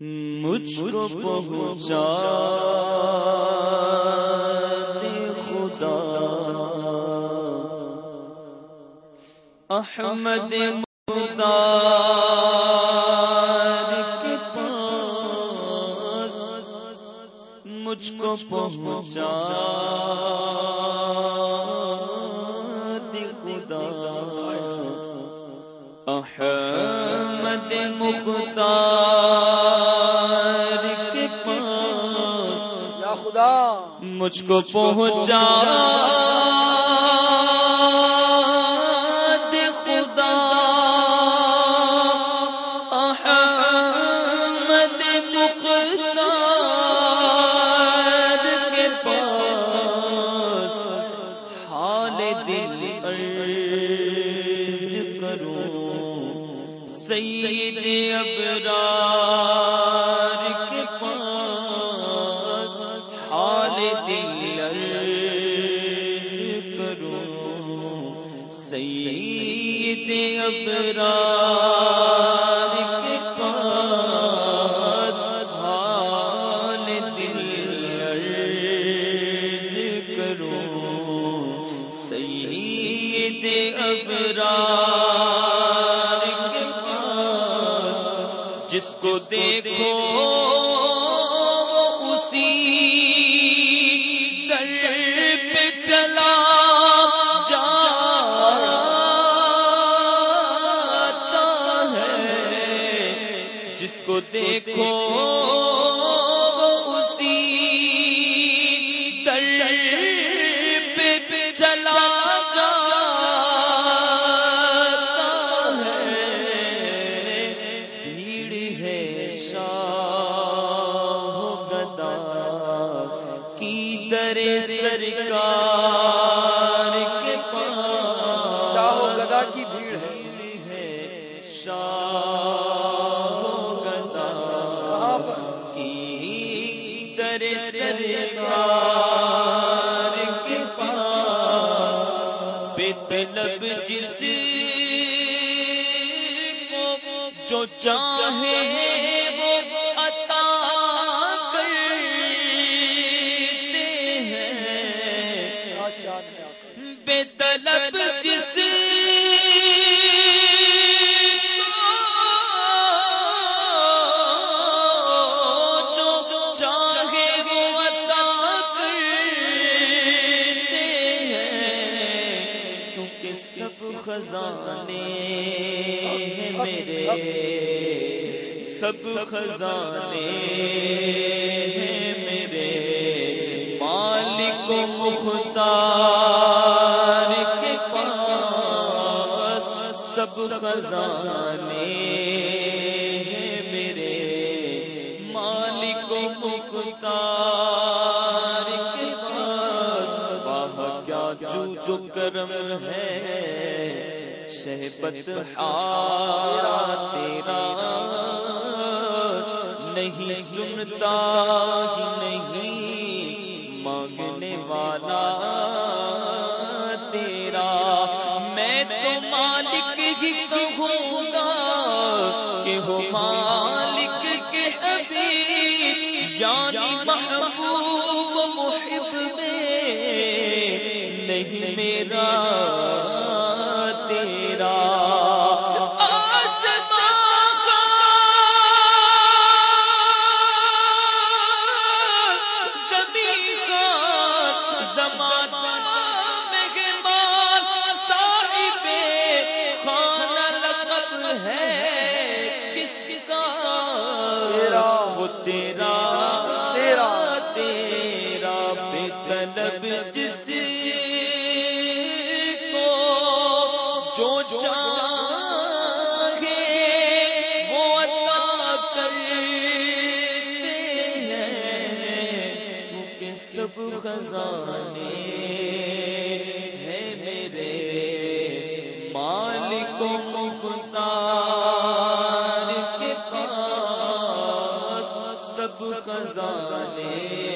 مجھ کو پہنچا دے خدا۔ احمد مختار کے پاس مجھ کو پہنچا دے خدا۔ احمد مختار مجھ کو پہنچا دیکھو اسی پہ چلا جاتا ہے۔ بھیڑ ہے شاہ گدا کی در سرکار چاہے سب خزانے ہیں میرے۔ مالک و مختار کے پاس سب خزانے ہیں میرے۔ مالک و مختار کے پاس واہ، کیا جو جو کرم ہے۔ شہبت ہارا تیرا۔ نہیں سنتا ہی نہیں مانگنے والا سب خزانے ہیں میرے مالک و مختار کے پاس سب خزانے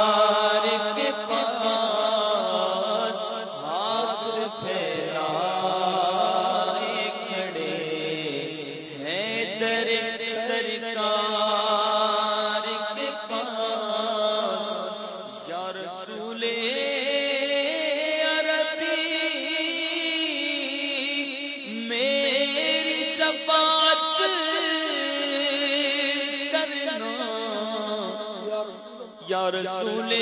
رسول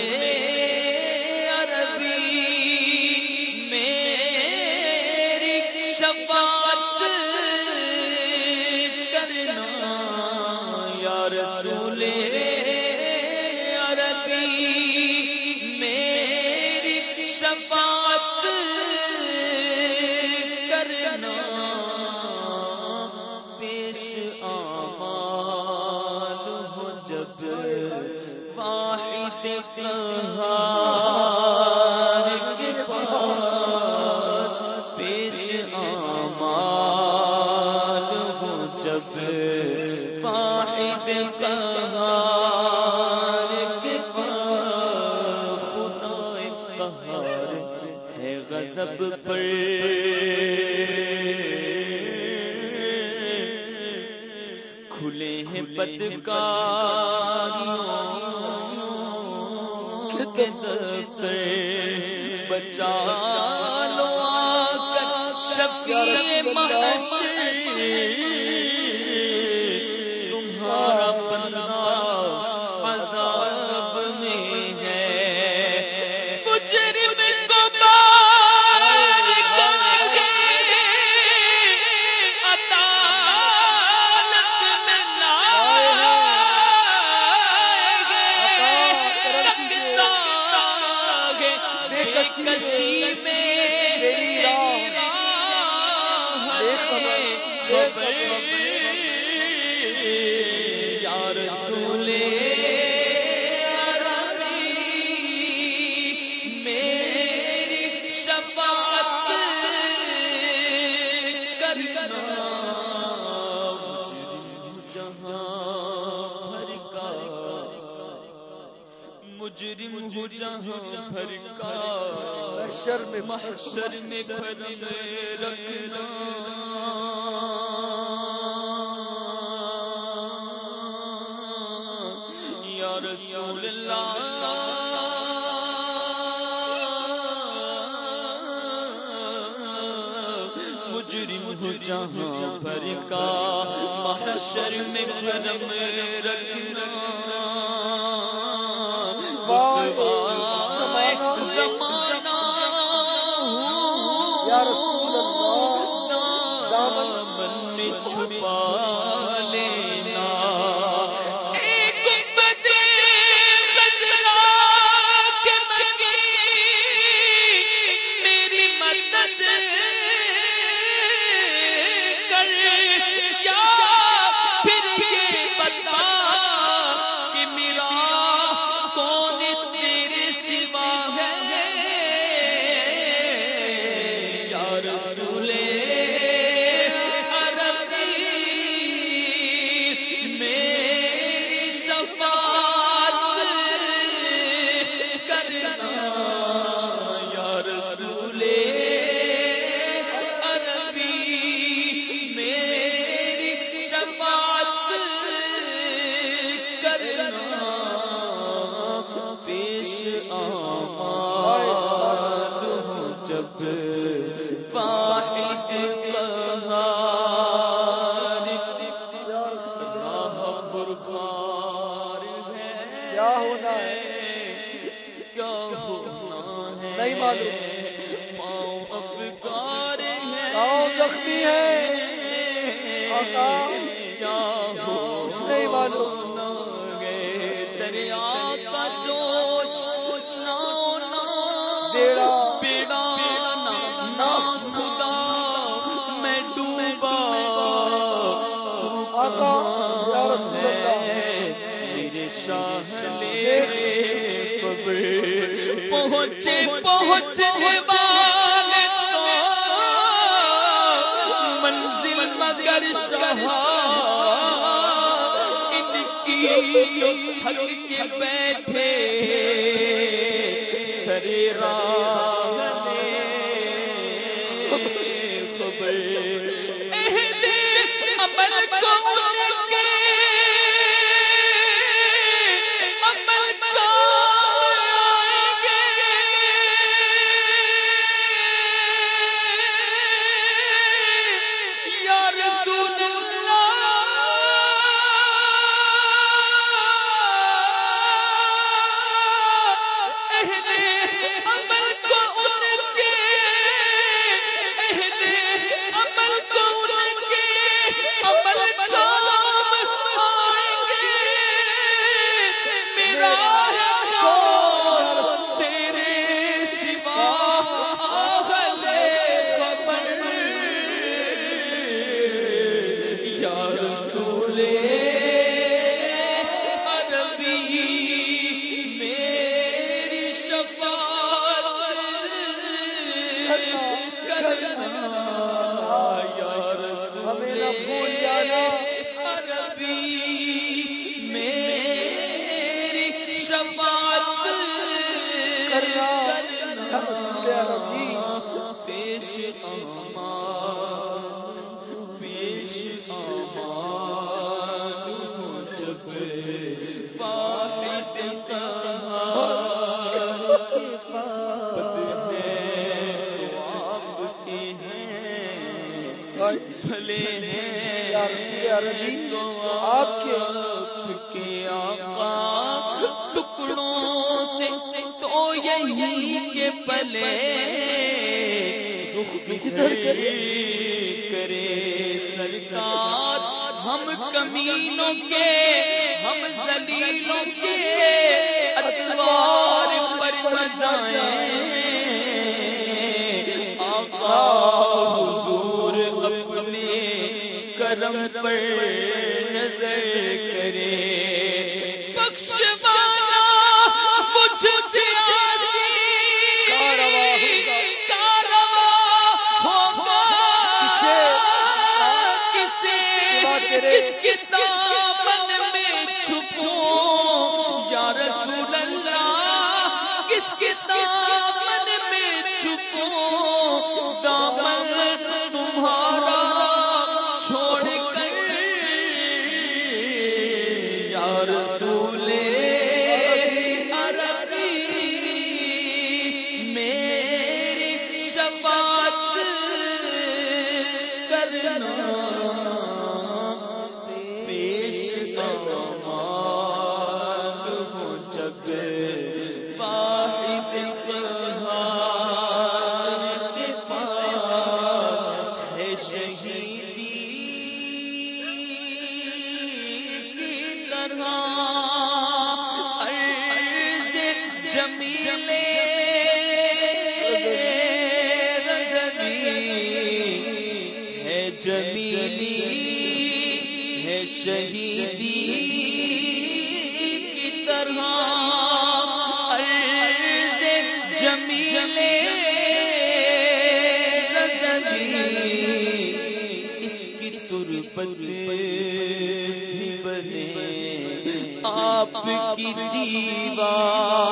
عربی میں کہا کے دفتر بچا لو آ کر شب محشر کسی میں جہاں بھر کا محشر میں محشر میں پھل میں رکھنا۔ یا رسول اللہ مجرم ہو جہاں بھر کا محشر میں پھل میں رکھنا۔ زمان جب پہنچے پہنچنے والے منزل مگر شاہ ان کی کے بیٹھے سرے راہ خبر، اہل عمل کو تو آپ کے آقا ٹکڑوں سے تو یہی کے پلے کرے؟ سرکار ہم کمینوں کے ہم زلیلوں کے اتوار پر جائیں۔ قلم پر بنے آپ کی دیوار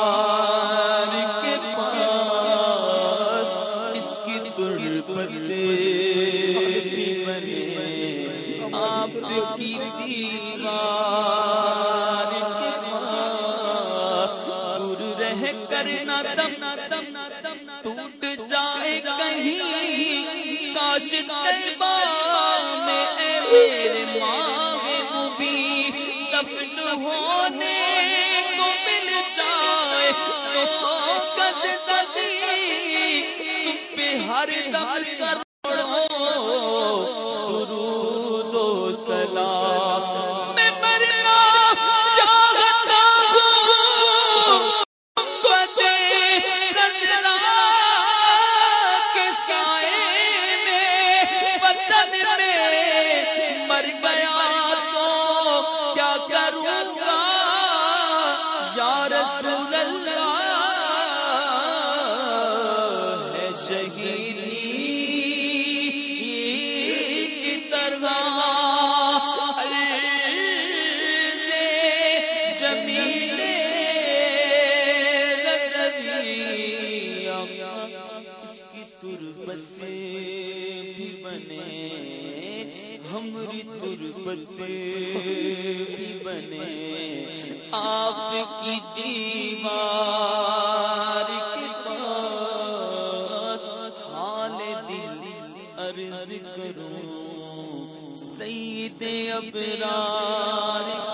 میں اے میرے ماں دفن ہونے کو مل جائے تو ہر دم تربت بھی بنے۔ ہمری تربت بھی بنے۔ آپ کی دیوار کے پاس حال دل عرض کروں، سید ابرار